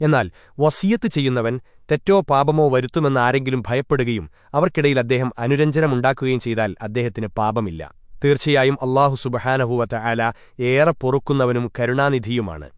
എന്നാൽ വസീയത്ത് ചെയ്യുന്നവൻ തെറ്റോ പാപമോ വരുത്തുമെന്നാരെങ്കിലും ഭയപ്പെടുകയും അവർക്കിടയിൽ അദ്ദേഹം അനുരഞ്ജനമുണ്ടാക്കുകയും ചെയ്താൽ അദ്ദേഹത്തിന് പാപമില്ല. തീർച്ചയായും അള്ളാഹു സുബഹാനഹുവത്ത ആല ഏറെ പൊറുക്കുന്നവനും കരുണാനിധിയുമാണ്.